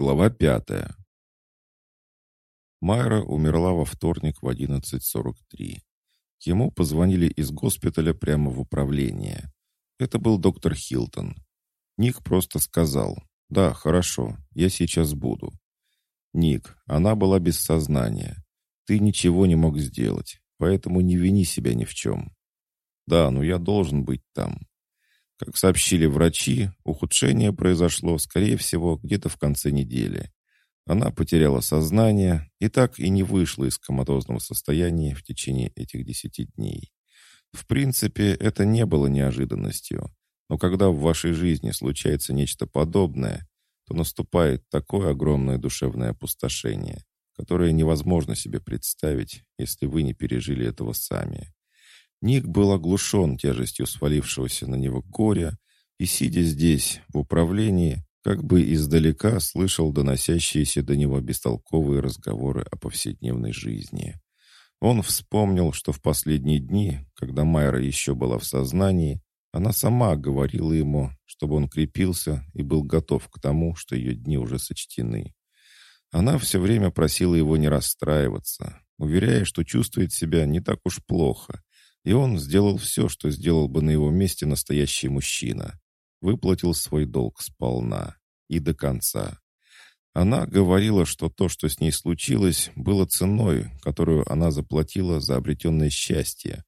Глава пятая. Майра умерла во вторник в 11.43. Ему позвонили из госпиталя прямо в управление. Это был доктор Хилтон. Ник просто сказал, «Да, хорошо, я сейчас буду». «Ник, она была без сознания. Ты ничего не мог сделать, поэтому не вини себя ни в чем». «Да, но я должен быть там». Как сообщили врачи, ухудшение произошло, скорее всего, где-то в конце недели. Она потеряла сознание и так и не вышла из коматозного состояния в течение этих десяти дней. В принципе, это не было неожиданностью, но когда в вашей жизни случается нечто подобное, то наступает такое огромное душевное опустошение, которое невозможно себе представить, если вы не пережили этого сами. Ник был оглушен тяжестью свалившегося на него горя и, сидя здесь, в управлении, как бы издалека слышал доносящиеся до него бестолковые разговоры о повседневной жизни. Он вспомнил, что в последние дни, когда Майра еще была в сознании, она сама говорила ему, чтобы он крепился и был готов к тому, что ее дни уже сочтены. Она все время просила его не расстраиваться, уверяя, что чувствует себя не так уж плохо, и он сделал все, что сделал бы на его месте настоящий мужчина. Выплатил свой долг сполна и до конца. Она говорила, что то, что с ней случилось, было ценой, которую она заплатила за обретенное счастье.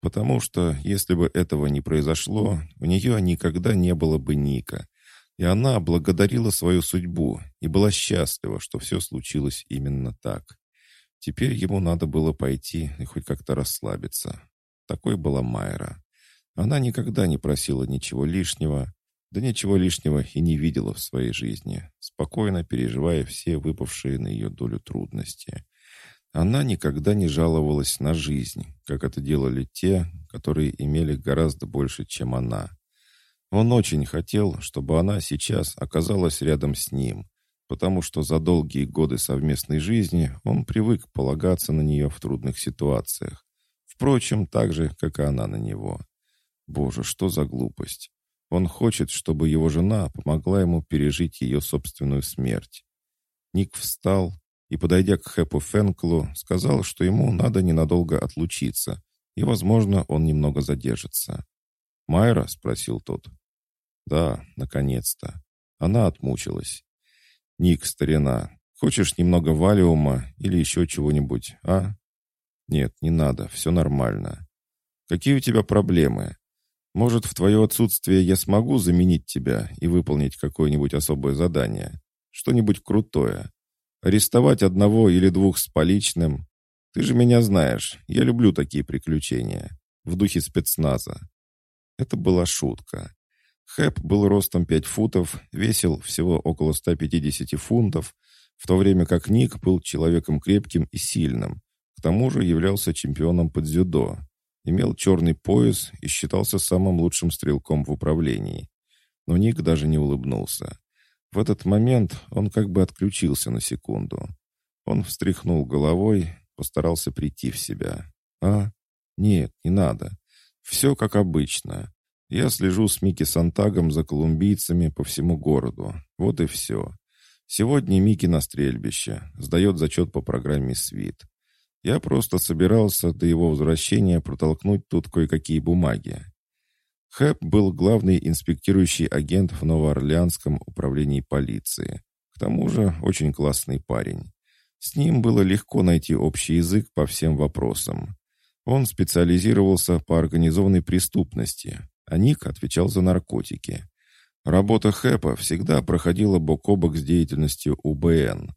Потому что, если бы этого не произошло, у нее никогда не было бы Ника. И она благодарила свою судьбу и была счастлива, что все случилось именно так. Теперь ему надо было пойти и хоть как-то расслабиться. Такой была Майра. Она никогда не просила ничего лишнего, да ничего лишнего и не видела в своей жизни, спокойно переживая все выпавшие на ее долю трудности. Она никогда не жаловалась на жизнь, как это делали те, которые имели гораздо больше, чем она. Он очень хотел, чтобы она сейчас оказалась рядом с ним, потому что за долгие годы совместной жизни он привык полагаться на нее в трудных ситуациях, Впрочем, так же, как и она на него. Боже, что за глупость. Он хочет, чтобы его жена помогла ему пережить ее собственную смерть. Ник встал и, подойдя к Хэпу Фенклу, сказал, что ему надо ненадолго отлучиться, и, возможно, он немного задержится. «Майра?» — спросил тот. «Да, наконец-то. Она отмучилась. Ник, старина, хочешь немного валиума или еще чего-нибудь, а?» «Нет, не надо, все нормально. Какие у тебя проблемы? Может, в твое отсутствие я смогу заменить тебя и выполнить какое-нибудь особое задание? Что-нибудь крутое? Арестовать одного или двух с поличным? Ты же меня знаешь, я люблю такие приключения. В духе спецназа». Это была шутка. Хэп был ростом 5 футов, весил всего около 150 фунтов, в то время как Ник был человеком крепким и сильным, к тому же являлся чемпионом по дзюдо, имел черный пояс и считался самым лучшим стрелком в управлении. Но Ник даже не улыбнулся. В этот момент он как бы отключился на секунду. Он встряхнул головой, постарался прийти в себя. «А? Нет, не надо. Все как обычно. Я слежу с Микки Сантагом за колумбийцами по всему городу. Вот и все. Сегодня Микки на стрельбище. Сдает зачет по программе «Свит». Я просто собирался до его возвращения протолкнуть тут кое-какие бумаги. Хэп был главный инспектирующий агент в Новоорлеанском управлении полиции. К тому же очень классный парень. С ним было легко найти общий язык по всем вопросам. Он специализировался по организованной преступности, а Ник отвечал за наркотики. Работа Хэпа всегда проходила бок о бок с деятельностью УБН.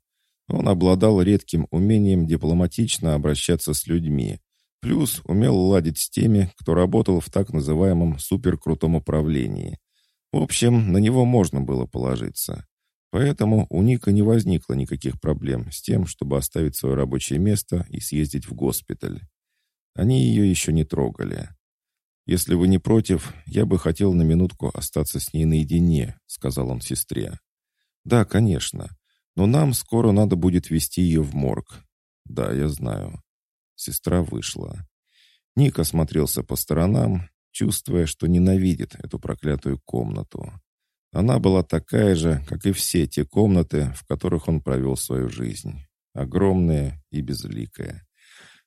Он обладал редким умением дипломатично обращаться с людьми, плюс умел ладить с теми, кто работал в так называемом суперкрутом управлении. В общем, на него можно было положиться. Поэтому у Ника не возникло никаких проблем с тем, чтобы оставить свое рабочее место и съездить в госпиталь. Они ее еще не трогали. «Если вы не против, я бы хотел на минутку остаться с ней наедине», — сказал он сестре. «Да, конечно. Но нам скоро надо будет вести ее в морг. Да, я знаю. Сестра вышла. Ник осмотрелся по сторонам, чувствуя, что ненавидит эту проклятую комнату. Она была такая же, как и все те комнаты, в которых он провел свою жизнь. Огромная и безликая.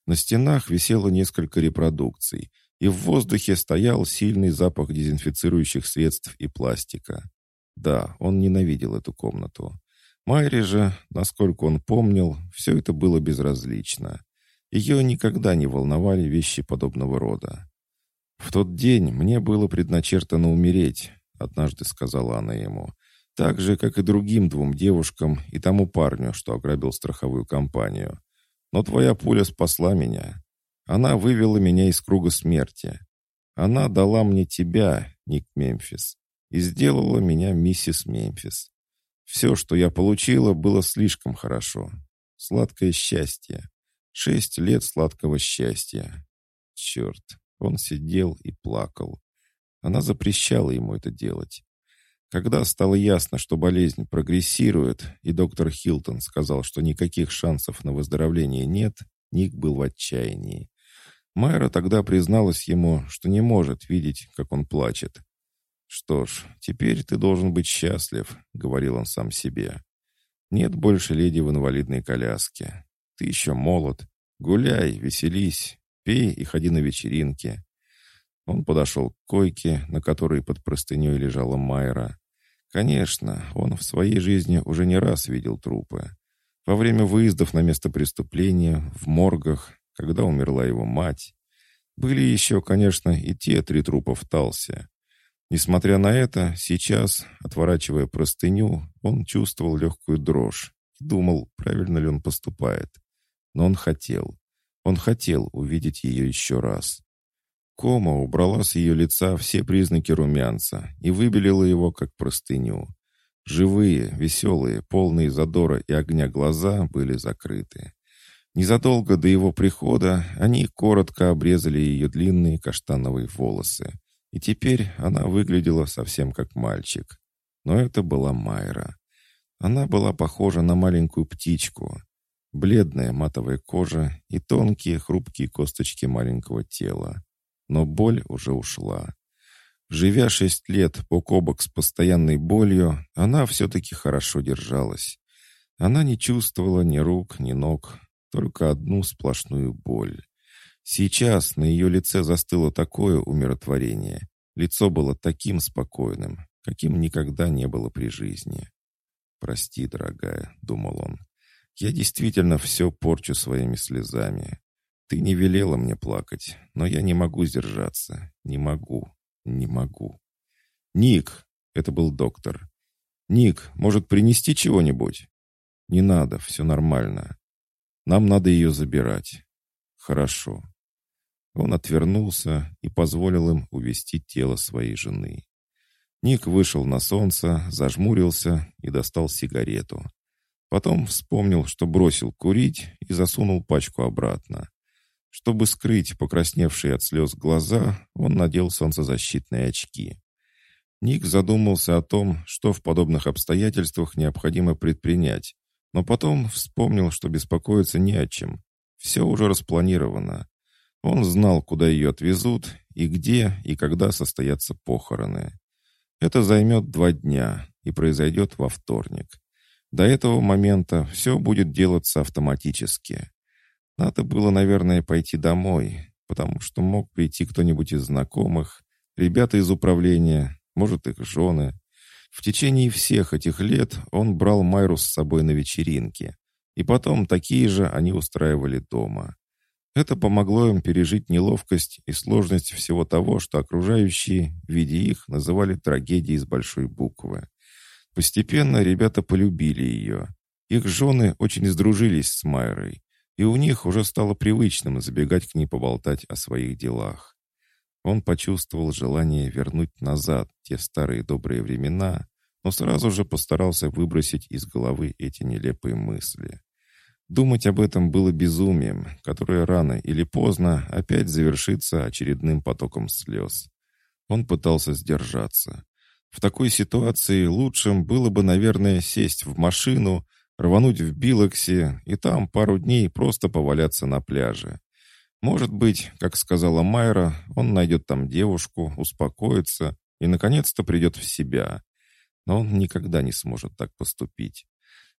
На стенах висело несколько репродукций, и в воздухе стоял сильный запах дезинфицирующих средств и пластика. Да, он ненавидел эту комнату. Майре же, насколько он помнил, все это было безразлично. Ее никогда не волновали вещи подобного рода. «В тот день мне было предначертано умереть», — однажды сказала она ему. «Так же, как и другим двум девушкам и тому парню, что ограбил страховую компанию. Но твоя пуля спасла меня. Она вывела меня из круга смерти. Она дала мне тебя, Ник Мемфис, и сделала меня миссис Мемфис. Все, что я получила, было слишком хорошо. Сладкое счастье. Шесть лет сладкого счастья. Черт, он сидел и плакал. Она запрещала ему это делать. Когда стало ясно, что болезнь прогрессирует, и доктор Хилтон сказал, что никаких шансов на выздоровление нет, Ник был в отчаянии. Майра тогда призналась ему, что не может видеть, как он плачет. «Что ж, теперь ты должен быть счастлив», — говорил он сам себе. «Нет больше леди в инвалидной коляске. Ты еще молод. Гуляй, веселись, пей и ходи на вечеринки». Он подошел к койке, на которой под простыней лежала Майра. Конечно, он в своей жизни уже не раз видел трупы. Во время выездов на место преступления, в моргах, когда умерла его мать. Были еще, конечно, и те три трупа в Талсе. Несмотря на это, сейчас, отворачивая простыню, он чувствовал легкую дрожь и думал, правильно ли он поступает. Но он хотел. Он хотел увидеть ее еще раз. Кома убрала с ее лица все признаки румянца и выбелила его, как простыню. Живые, веселые, полные задора и огня глаза были закрыты. Незадолго до его прихода они коротко обрезали ее длинные каштановые волосы. И теперь она выглядела совсем как мальчик. Но это была Майра. Она была похожа на маленькую птичку. Бледная матовая кожа и тонкие хрупкие косточки маленького тела. Но боль уже ушла. Живя шесть лет бок о бок с постоянной болью, она все-таки хорошо держалась. Она не чувствовала ни рук, ни ног, только одну сплошную боль. Сейчас на ее лице застыло такое умиротворение. Лицо было таким спокойным, каким никогда не было при жизни. «Прости, дорогая», — думал он, — «я действительно все порчу своими слезами. Ты не велела мне плакать, но я не могу сдержаться. Не могу, не могу». «Ник!» — это был доктор. «Ник, может, принести чего-нибудь?» «Не надо, все нормально. Нам надо ее забирать. Хорошо. Он отвернулся и позволил им увести тело своей жены. Ник вышел на солнце, зажмурился и достал сигарету. Потом вспомнил, что бросил курить и засунул пачку обратно. Чтобы скрыть покрасневшие от слез глаза, он надел солнцезащитные очки. Ник задумался о том, что в подобных обстоятельствах необходимо предпринять, но потом вспомнил, что беспокоиться не о чем. Все уже распланировано. Он знал, куда ее отвезут, и где, и когда состоятся похороны. Это займет два дня и произойдет во вторник. До этого момента все будет делаться автоматически. Надо было, наверное, пойти домой, потому что мог прийти кто-нибудь из знакомых, ребята из управления, может, их жены. В течение всех этих лет он брал Майру с собой на вечеринки, и потом такие же они устраивали дома. Это помогло им пережить неловкость и сложность всего того, что окружающие, видя их, называли трагедией с большой буквы. Постепенно ребята полюбили ее. Их жены очень сдружились с Майрой, и у них уже стало привычным забегать к ней поболтать о своих делах. Он почувствовал желание вернуть назад те старые добрые времена, но сразу же постарался выбросить из головы эти нелепые мысли. Думать об этом было безумием, которое рано или поздно опять завершится очередным потоком слез. Он пытался сдержаться. В такой ситуации лучшим было бы, наверное, сесть в машину, рвануть в Билоксе и там пару дней просто поваляться на пляже. Может быть, как сказала Майра, он найдет там девушку, успокоится и, наконец-то, придет в себя. но он никогда не сможет так поступить.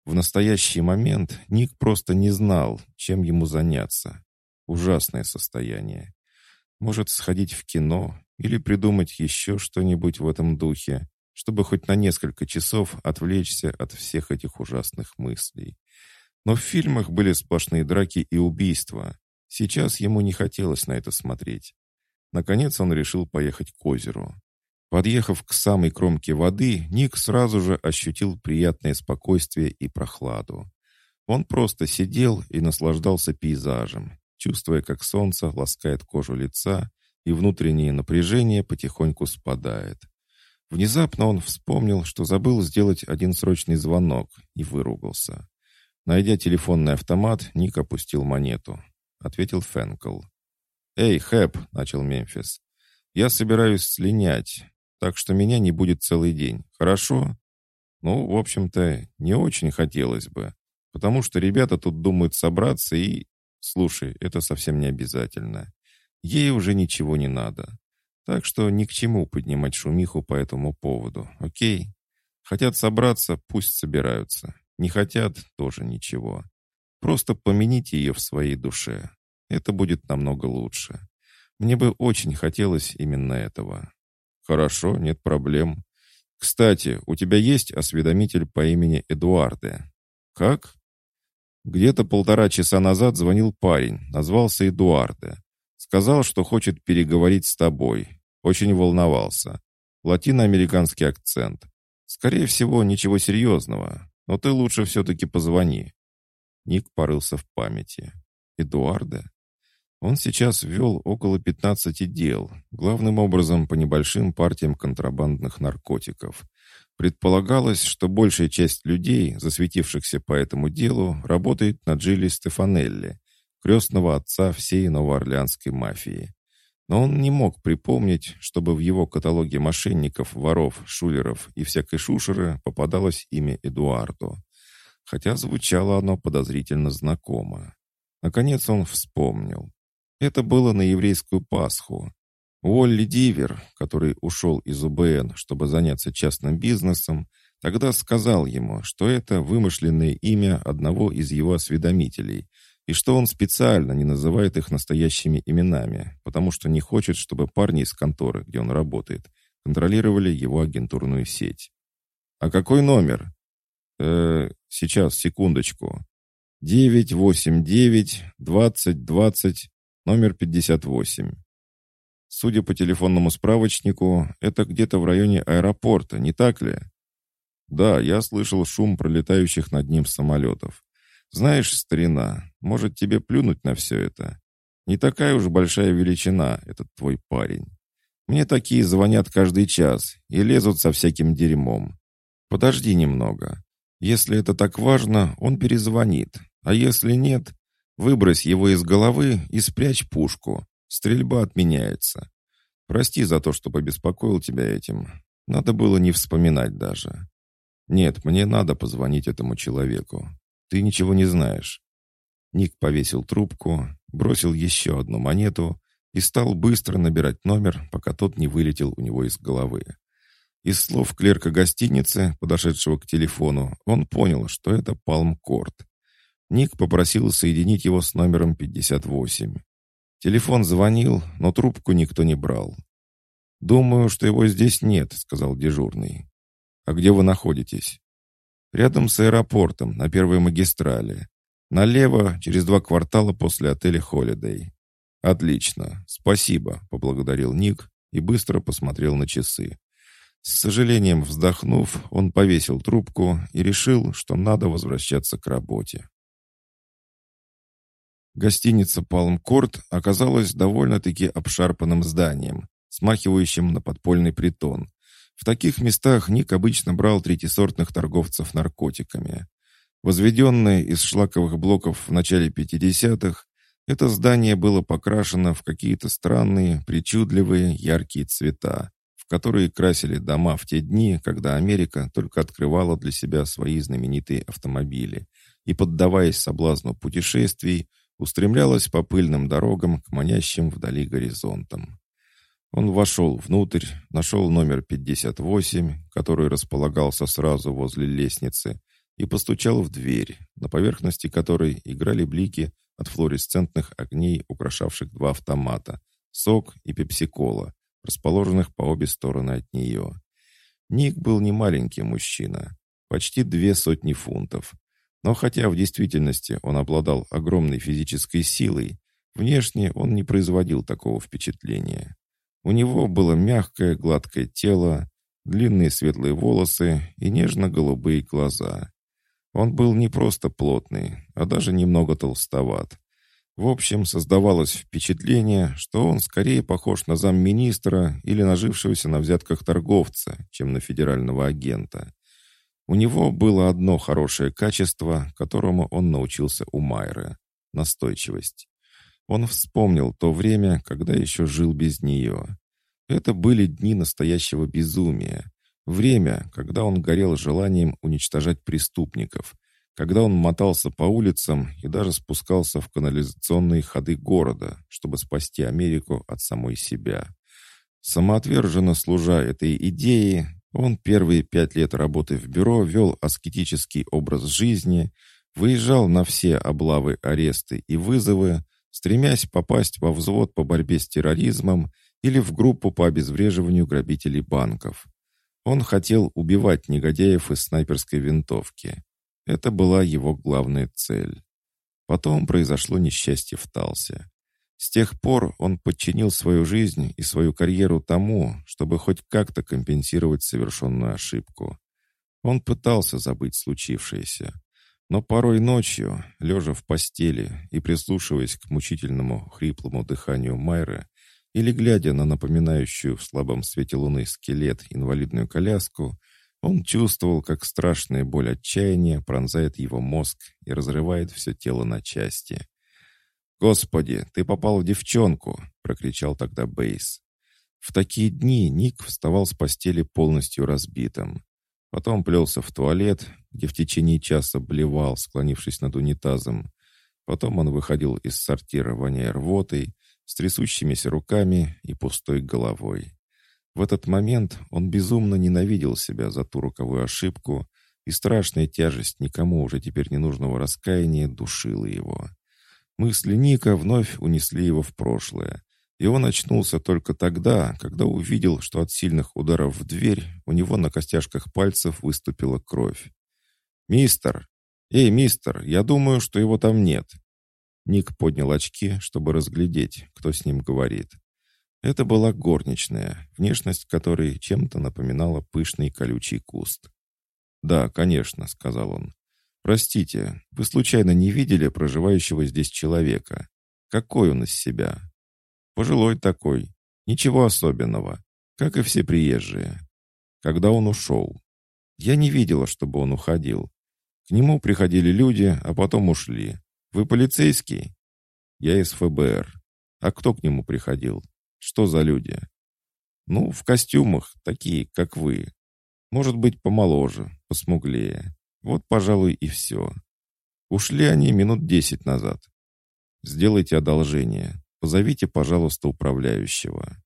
В настоящий момент Ник просто не знал, чем ему заняться. Ужасное состояние. Может, сходить в кино или придумать еще что-нибудь в этом духе, чтобы хоть на несколько часов отвлечься от всех этих ужасных мыслей. Но в фильмах были сплошные драки и убийства. Сейчас ему не хотелось на это смотреть. Наконец он решил поехать к озеру. Подъехав к самой кромке воды, Ник сразу же ощутил приятное спокойствие и прохладу. Он просто сидел и наслаждался пейзажем, чувствуя, как солнце ласкает кожу лица, и внутреннее напряжение потихоньку спадает. Внезапно он вспомнил, что забыл сделать один срочный звонок, и выругался. Найдя телефонный автомат, Ник опустил монету. Ответил Фэнкл. «Эй, Хэп!» — начал Мемфис. «Я собираюсь слинять так что меня не будет целый день. Хорошо? Ну, в общем-то, не очень хотелось бы, потому что ребята тут думают собраться и... Слушай, это совсем не обязательно. Ей уже ничего не надо. Так что ни к чему поднимать шумиху по этому поводу, окей? Хотят собраться, пусть собираются. Не хотят, тоже ничего. Просто помяните ее в своей душе. Это будет намного лучше. Мне бы очень хотелось именно этого. «Хорошо, нет проблем. Кстати, у тебя есть осведомитель по имени Эдуарде?» «Как?» Где-то полтора часа назад звонил парень, назвался Эдуарде. Сказал, что хочет переговорить с тобой. Очень волновался. Латиноамериканский акцент. Скорее всего, ничего серьезного, но ты лучше все-таки позвони. Ник порылся в памяти. Эдуарде? Он сейчас вел около 15 дел, главным образом по небольшим партиям контрабандных наркотиков. Предполагалось, что большая часть людей, засветившихся по этому делу, работает на Джилли Стефанелли, крестного отца всей новоорлеанской мафии. Но он не мог припомнить, чтобы в его каталоге мошенников, воров, шулеров и всякой шушеры попадалось имя Эдуарду. Хотя звучало оно подозрительно знакомо. Наконец он вспомнил. Это было на еврейскую Пасху. Уолли Дивер, который ушел из УБН, чтобы заняться частным бизнесом, тогда сказал ему, что это вымышленное имя одного из его осведомителей, и что он специально не называет их настоящими именами, потому что не хочет, чтобы парни из конторы, где он работает, контролировали его агентурную сеть. «А какой номер?» «Э, сейчас, секундочку. 989 20 20 номер 58. Судя по телефонному справочнику, это где-то в районе аэропорта, не так ли? Да, я слышал шум пролетающих над ним самолетов. Знаешь, старина, может тебе плюнуть на все это? Не такая уж большая величина этот твой парень. Мне такие звонят каждый час и лезут со всяким дерьмом. Подожди немного. Если это так важно, он перезвонит. А если нет, Выбрось его из головы и спрячь пушку. Стрельба отменяется. Прости за то, что побеспокоил тебя этим. Надо было не вспоминать даже. Нет, мне надо позвонить этому человеку. Ты ничего не знаешь. Ник повесил трубку, бросил еще одну монету и стал быстро набирать номер, пока тот не вылетел у него из головы. Из слов клерка гостиницы, подошедшего к телефону, он понял, что это Палмкорт. Ник попросил соединить его с номером 58. Телефон звонил, но трубку никто не брал. «Думаю, что его здесь нет», — сказал дежурный. «А где вы находитесь?» «Рядом с аэропортом, на первой магистрали. Налево, через два квартала после отеля «Холидей». «Отлично, спасибо», — поблагодарил Ник и быстро посмотрел на часы. С сожалением вздохнув, он повесил трубку и решил, что надо возвращаться к работе. Гостиница «Палм-Корт» оказалась довольно-таки обшарпанным зданием, смахивающим на подпольный притон. В таких местах Ник обычно брал третисортных торговцев наркотиками. Возведенное из шлаковых блоков в начале 50-х, это здание было покрашено в какие-то странные, причудливые, яркие цвета, в которые красили дома в те дни, когда Америка только открывала для себя свои знаменитые автомобили и, поддаваясь соблазну путешествий, устремлялась по пыльным дорогам к манящим вдали горизонтам. Он вошел внутрь, нашел номер 58, который располагался сразу возле лестницы, и постучал в дверь, на поверхности которой играли блики от флуоресцентных огней, украшавших два автомата — сок и пепсикола, расположенных по обе стороны от нее. Ник был не маленький мужчина, почти две сотни фунтов. Но хотя в действительности он обладал огромной физической силой, внешне он не производил такого впечатления. У него было мягкое, гладкое тело, длинные светлые волосы и нежно-голубые глаза. Он был не просто плотный, а даже немного толстоват. В общем, создавалось впечатление, что он скорее похож на замминистра или нажившегося на взятках торговца, чем на федерального агента. У него было одно хорошее качество, которому он научился у Майры — настойчивость. Он вспомнил то время, когда еще жил без нее. Это были дни настоящего безумия. Время, когда он горел желанием уничтожать преступников, когда он мотался по улицам и даже спускался в канализационные ходы города, чтобы спасти Америку от самой себя. Самоотверженно служа этой идее, он первые пять лет работы в бюро вел аскетический образ жизни, выезжал на все облавы, аресты и вызовы, стремясь попасть во взвод по борьбе с терроризмом или в группу по обезвреживанию грабителей банков. Он хотел убивать негодяев из снайперской винтовки. Это была его главная цель. Потом произошло несчастье в Талсе. С тех пор он подчинил свою жизнь и свою карьеру тому, чтобы хоть как-то компенсировать совершенную ошибку. Он пытался забыть случившееся, но порой ночью, лежа в постели и прислушиваясь к мучительному хриплому дыханию Майры, или глядя на напоминающую в слабом свете луны скелет инвалидную коляску, он чувствовал, как страшная боль отчаяния пронзает его мозг и разрывает все тело на части. «Господи, ты попал в девчонку!» — прокричал тогда Бейс. В такие дни Ник вставал с постели полностью разбитым. Потом плелся в туалет, где в течение часа блевал, склонившись над унитазом. Потом он выходил из сортира, воняя рвотой, с трясущимися руками и пустой головой. В этот момент он безумно ненавидел себя за ту руковую ошибку, и страшная тяжесть никому уже теперь ненужного раскаяния душила его. Мысли Ника вновь унесли его в прошлое, и он очнулся только тогда, когда увидел, что от сильных ударов в дверь у него на костяшках пальцев выступила кровь. «Мистер! Эй, мистер, я думаю, что его там нет!» Ник поднял очки, чтобы разглядеть, кто с ним говорит. Это была горничная, внешность которой чем-то напоминала пышный колючий куст. «Да, конечно», — сказал он. «Простите, вы случайно не видели проживающего здесь человека? Какой он из себя?» Пожилой такой. Ничего особенного. Как и все приезжие. Когда он ушел. Я не видела, чтобы он уходил. К нему приходили люди, а потом ушли. Вы полицейский? Я из ФБР. А кто к нему приходил? Что за люди? Ну, в костюмах, такие, как вы. Может быть, помоложе, посмуглее. Вот, пожалуй, и все. Ушли они минут десять назад. Сделайте одолжение. Позовите, пожалуйста, управляющего».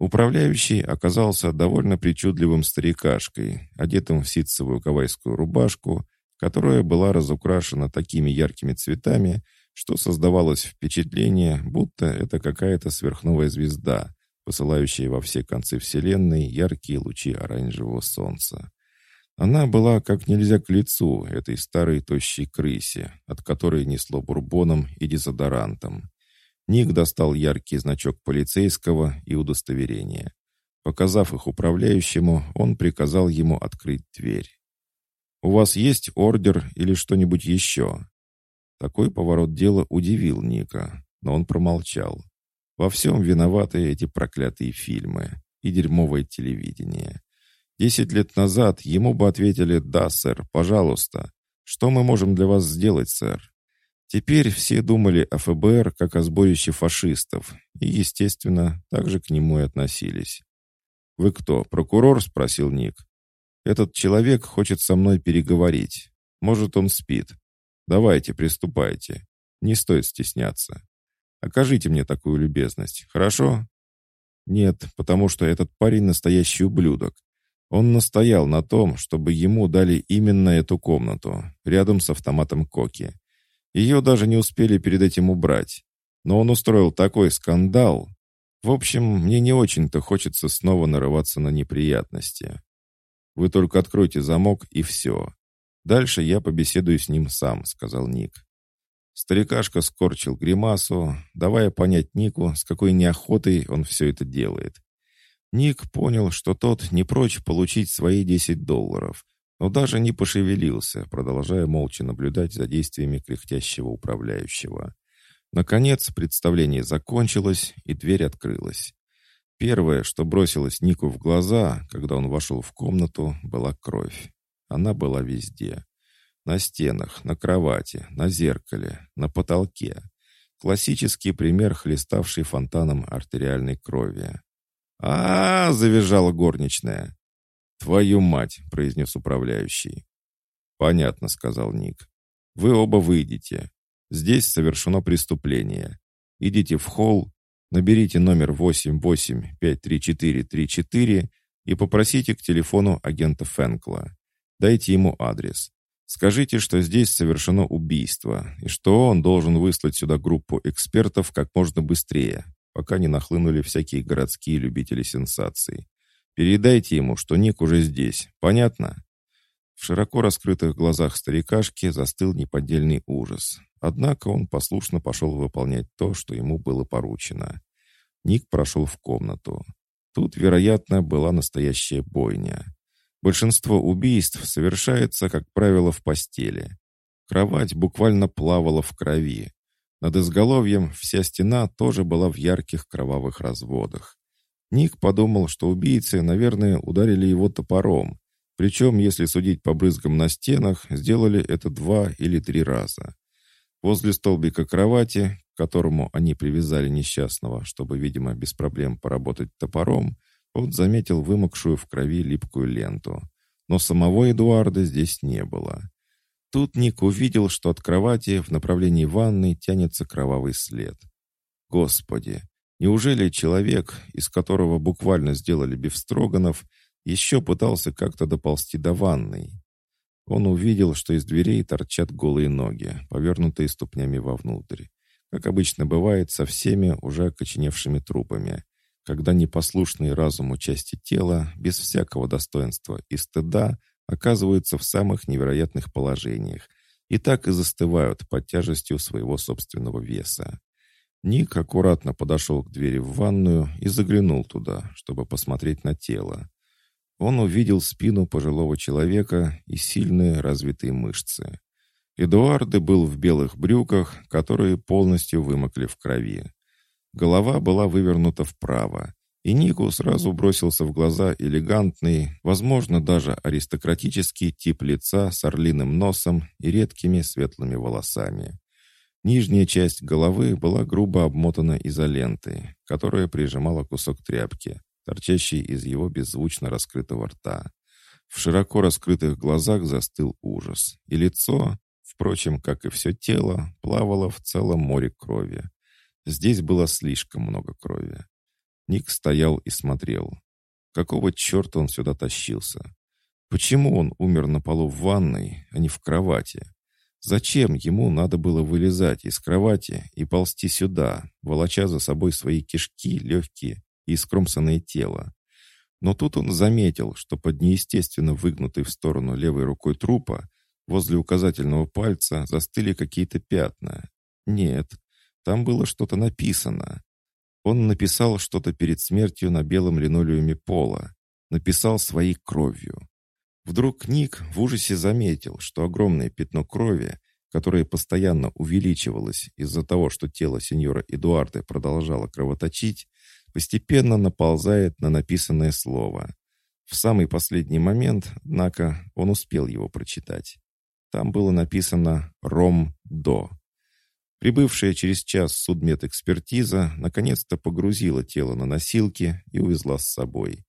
Управляющий оказался довольно причудливым старикашкой, одетым в ситцевую гавайскую рубашку, которая была разукрашена такими яркими цветами, что создавалось впечатление, будто это какая-то сверхновая звезда, посылающая во все концы Вселенной яркие лучи оранжевого солнца. Она была как нельзя к лицу этой старой тощей крысе, от которой несло бурбоном и дезодорантом. Ник достал яркий значок полицейского и удостоверение. Показав их управляющему, он приказал ему открыть дверь. «У вас есть ордер или что-нибудь еще?» Такой поворот дела удивил Ника, но он промолчал. Во всем виноваты эти проклятые фильмы и дерьмовое телевидение. Десять лет назад ему бы ответили «Да, сэр, пожалуйста». «Что мы можем для вас сделать, сэр?» Теперь все думали о ФБР как о сборище фашистов и, естественно, также к нему и относились. «Вы кто, прокурор?» — спросил Ник. «Этот человек хочет со мной переговорить. Может, он спит. Давайте, приступайте. Не стоит стесняться. Окажите мне такую любезность, хорошо?» Нет, потому что этот парень настоящий ублюдок. Он настоял на том, чтобы ему дали именно эту комнату, рядом с автоматом Коки. Ее даже не успели перед этим убрать. Но он устроил такой скандал. В общем, мне не очень-то хочется снова нарываться на неприятности. Вы только откройте замок, и все. Дальше я побеседую с ним сам», — сказал Ник. Старикашка скорчил гримасу, давая понять Нику, с какой неохотой он все это делает. Ник понял, что тот не прочь получить свои 10 долларов, но даже не пошевелился, продолжая молча наблюдать за действиями кряхтящего управляющего. Наконец, представление закончилось, и дверь открылась. Первое, что бросилось Нику в глаза, когда он вошел в комнату, была кровь. Она была везде. На стенах, на кровати, на зеркале, на потолке. Классический пример хлеставшей фонтаном артериальной крови. А, -а, завизжала горничная. «Твою мать!» — произнес управляющий. «Понятно», — сказал Ник. «Вы оба выйдете. Здесь совершено преступление. Идите в холл, наберите номер 88-53434 и попросите к телефону агента Фенкла. Дайте ему адрес. Скажите, что здесь совершено убийство, и что он должен выслать сюда группу экспертов как можно быстрее, пока не нахлынули всякие городские любители сенсаций. Передайте ему, что Ник уже здесь. Понятно?» В широко раскрытых глазах старикашки застыл неподдельный ужас. Однако он послушно пошел выполнять то, что ему было поручено. Ник прошел в комнату. Тут, вероятно, была настоящая бойня. Большинство убийств совершается, как правило, в постели. Кровать буквально плавала в крови. Над изголовьем вся стена тоже была в ярких кровавых разводах. Ник подумал, что убийцы, наверное, ударили его топором. Причем, если судить по брызгам на стенах, сделали это два или три раза. Возле столбика кровати, к которому они привязали несчастного, чтобы, видимо, без проблем поработать топором, он заметил вымокшую в крови липкую ленту. Но самого Эдуарда здесь не было. Тут Ник увидел, что от кровати в направлении ванной тянется кровавый след. Господи, неужели человек, из которого буквально сделали бифстроганов, еще пытался как-то доползти до ванной? Он увидел, что из дверей торчат голые ноги, повернутые ступнями вовнутрь. Как обычно бывает со всеми уже окоченевшими трупами когда непослушные разуму части тела, без всякого достоинства и стыда, оказываются в самых невероятных положениях и так и застывают под тяжестью своего собственного веса. Ник аккуратно подошел к двери в ванную и заглянул туда, чтобы посмотреть на тело. Он увидел спину пожилого человека и сильные развитые мышцы. Эдуарде был в белых брюках, которые полностью вымокли в крови. Голова была вывернута вправо, и Нику сразу бросился в глаза элегантный, возможно, даже аристократический тип лица с орлиным носом и редкими светлыми волосами. Нижняя часть головы была грубо обмотана изолентой, которая прижимала кусок тряпки, торчащий из его беззвучно раскрытого рта. В широко раскрытых глазах застыл ужас, и лицо, впрочем, как и все тело, плавало в целом море крови. Здесь было слишком много крови. Ник стоял и смотрел. Какого черта он сюда тащился? Почему он умер на полу в ванной, а не в кровати? Зачем ему надо было вылезать из кровати и ползти сюда, волоча за собой свои кишки, легкие и скромсанное тело? Но тут он заметил, что под неестественно выгнутой в сторону левой рукой трупа возле указательного пальца застыли какие-то пятна. Нет, там было что-то написано. Он написал что-то перед смертью на белом линолеуме пола. Написал своей кровью. Вдруг Ник в ужасе заметил, что огромное пятно крови, которое постоянно увеличивалось из-за того, что тело сеньора Эдуарда продолжало кровоточить, постепенно наползает на написанное слово. В самый последний момент, однако, он успел его прочитать. Там было написано «Ром-До». Прибывшая через час судмедэкспертиза наконец-то погрузила тело на носилки и увезла с собой.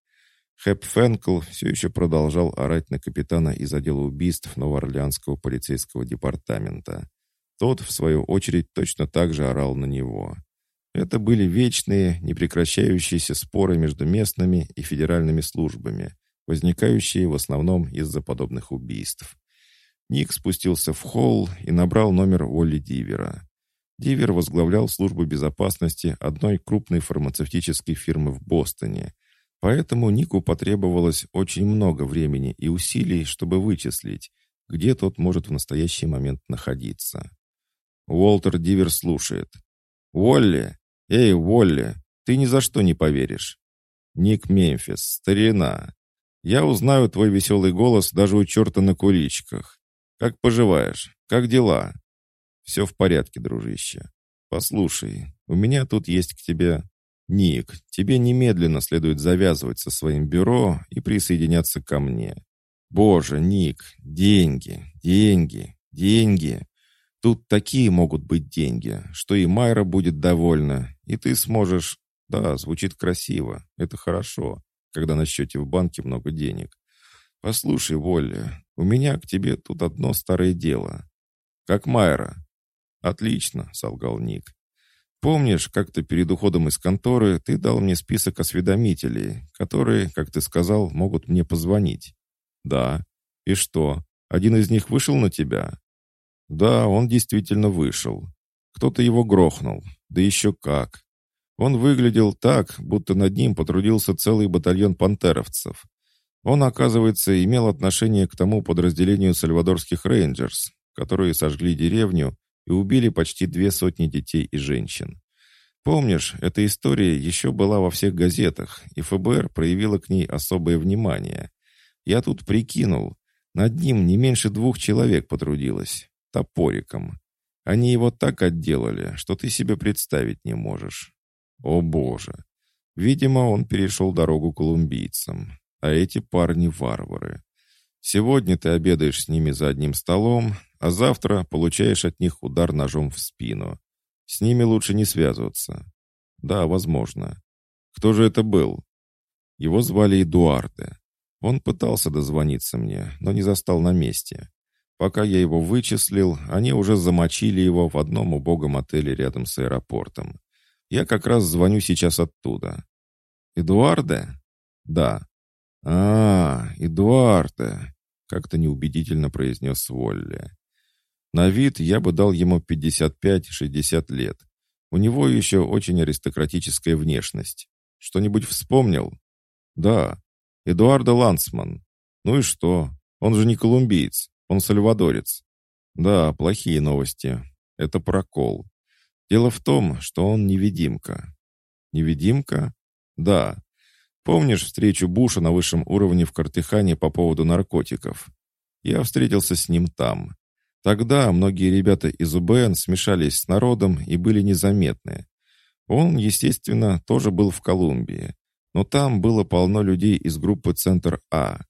Хэп Фенкл все еще продолжал орать на капитана из отдела убийств Новоорлеанского полицейского департамента. Тот, в свою очередь, точно так же орал на него. Это были вечные, непрекращающиеся споры между местными и федеральными службами, возникающие в основном из-за подобных убийств. Ник спустился в холл и набрал номер Олли Дивера. Дивер возглавлял службу безопасности одной крупной фармацевтической фирмы в Бостоне, поэтому Нику потребовалось очень много времени и усилий, чтобы вычислить, где тот может в настоящий момент находиться. Уолтер Дивер слушает. «Уолли! Эй, Уолли! Ты ни за что не поверишь!» «Ник Мемфис, старина! Я узнаю твой веселый голос даже у черта на куличках. Как поживаешь? Как дела?» «Все в порядке, дружище. Послушай, у меня тут есть к тебе...» «Ник, тебе немедленно следует завязывать со своим бюро и присоединяться ко мне. Боже, Ник, деньги, деньги, деньги. Тут такие могут быть деньги, что и Майра будет довольна, и ты сможешь... Да, звучит красиво, это хорошо, когда на счете в банке много денег. Послушай, Волли, у меня к тебе тут одно старое дело. Как Майра. Отлично, солгал Ник. Помнишь, как-то перед уходом из конторы ты дал мне список осведомителей, которые, как ты сказал, могут мне позвонить? Да. И что, один из них вышел на тебя? Да, он действительно вышел. Кто-то его грохнул. Да еще как. Он выглядел так, будто над ним потрудился целый батальон пантеровцев. Он, оказывается, имел отношение к тому подразделению сальвадорских рейнджеров, которые сожгли деревню и убили почти две сотни детей и женщин. Помнишь, эта история еще была во всех газетах, и ФБР проявило к ней особое внимание. Я тут прикинул, над ним не меньше двух человек потрудилось, топориком. Они его так отделали, что ты себе представить не можешь. О боже! Видимо, он перешел дорогу колумбийцам а эти парни варвары. Сегодня ты обедаешь с ними за одним столом, а завтра получаешь от них удар ножом в спину. С ними лучше не связываться. Да, возможно. Кто же это был? Его звали Эдуарде. Он пытался дозвониться мне, но не застал на месте. Пока я его вычислил, они уже замочили его в одном убогом отеле рядом с аэропортом. Я как раз звоню сейчас оттуда. Эдуарде? Да. «А, Эдуарда!» — как-то неубедительно произнес Волли. «На вид я бы дал ему 55-60 лет. У него еще очень аристократическая внешность. Что-нибудь вспомнил?» «Да, Эдуарда Лансман. Ну и что? Он же не колумбиец, он сальвадорец. Да, плохие новости. Это прокол. Дело в том, что он невидимка». «Невидимка?» «Да, Помнишь встречу Буша на высшем уровне в Картыхане по поводу наркотиков? Я встретился с ним там. Тогда многие ребята из УБН смешались с народом и были незаметны. Он, естественно, тоже был в Колумбии. Но там было полно людей из группы «Центр А».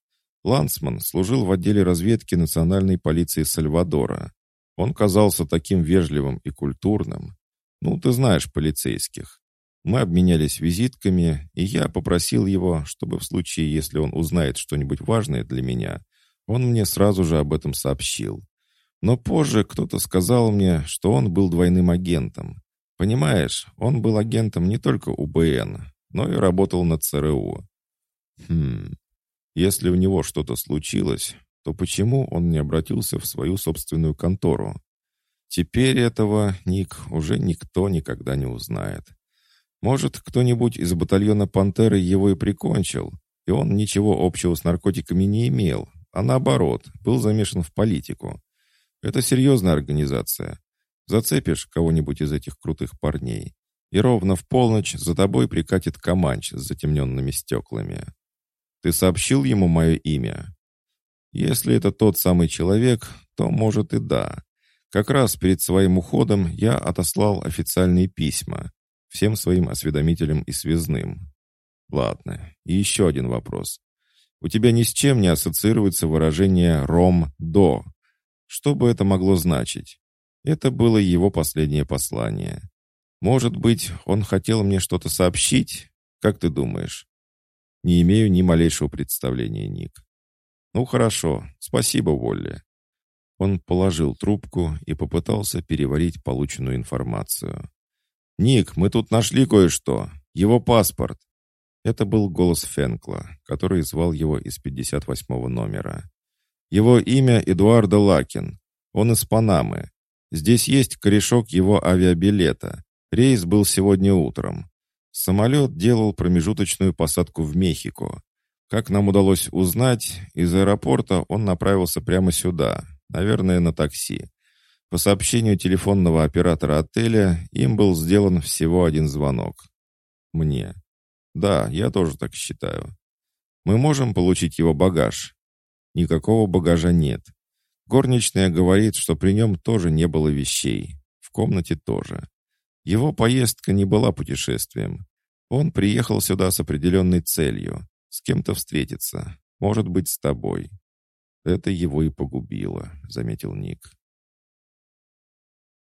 Лансман служил в отделе разведки национальной полиции Сальвадора. Он казался таким вежливым и культурным. Ну, ты знаешь полицейских. Мы обменялись визитками, и я попросил его, чтобы в случае, если он узнает что-нибудь важное для меня, он мне сразу же об этом сообщил. Но позже кто-то сказал мне, что он был двойным агентом. Понимаешь, он был агентом не только УБН, но и работал на ЦРУ. Хм, если у него что-то случилось, то почему он не обратился в свою собственную контору? Теперь этого, Ник, уже никто никогда не узнает. Может, кто-нибудь из батальона «Пантеры» его и прикончил, и он ничего общего с наркотиками не имел, а наоборот, был замешан в политику. Это серьезная организация. Зацепишь кого-нибудь из этих крутых парней, и ровно в полночь за тобой прикатит Каманч с затемненными стеклами. Ты сообщил ему мое имя? Если это тот самый человек, то, может, и да. Как раз перед своим уходом я отослал официальные письма, всем своим осведомителям и связным. Ладно, и еще один вопрос. У тебя ни с чем не ассоциируется выражение «ром-до». Что бы это могло значить? Это было его последнее послание. Может быть, он хотел мне что-то сообщить? Как ты думаешь? Не имею ни малейшего представления, Ник. Ну хорошо, спасибо, Волли. Он положил трубку и попытался переварить полученную информацию. «Ник, мы тут нашли кое-что. Его паспорт». Это был голос Фенкла, который звал его из 58-го номера. Его имя Эдуардо Лакин. Он из Панамы. Здесь есть корешок его авиабилета. Рейс был сегодня утром. Самолет делал промежуточную посадку в Мехико. Как нам удалось узнать, из аэропорта он направился прямо сюда, наверное, на такси. По сообщению телефонного оператора отеля, им был сделан всего один звонок. Мне. Да, я тоже так считаю. Мы можем получить его багаж? Никакого багажа нет. Горничная говорит, что при нем тоже не было вещей. В комнате тоже. Его поездка не была путешествием. Он приехал сюда с определенной целью. С кем-то встретиться. Может быть, с тобой. Это его и погубило, заметил Ник.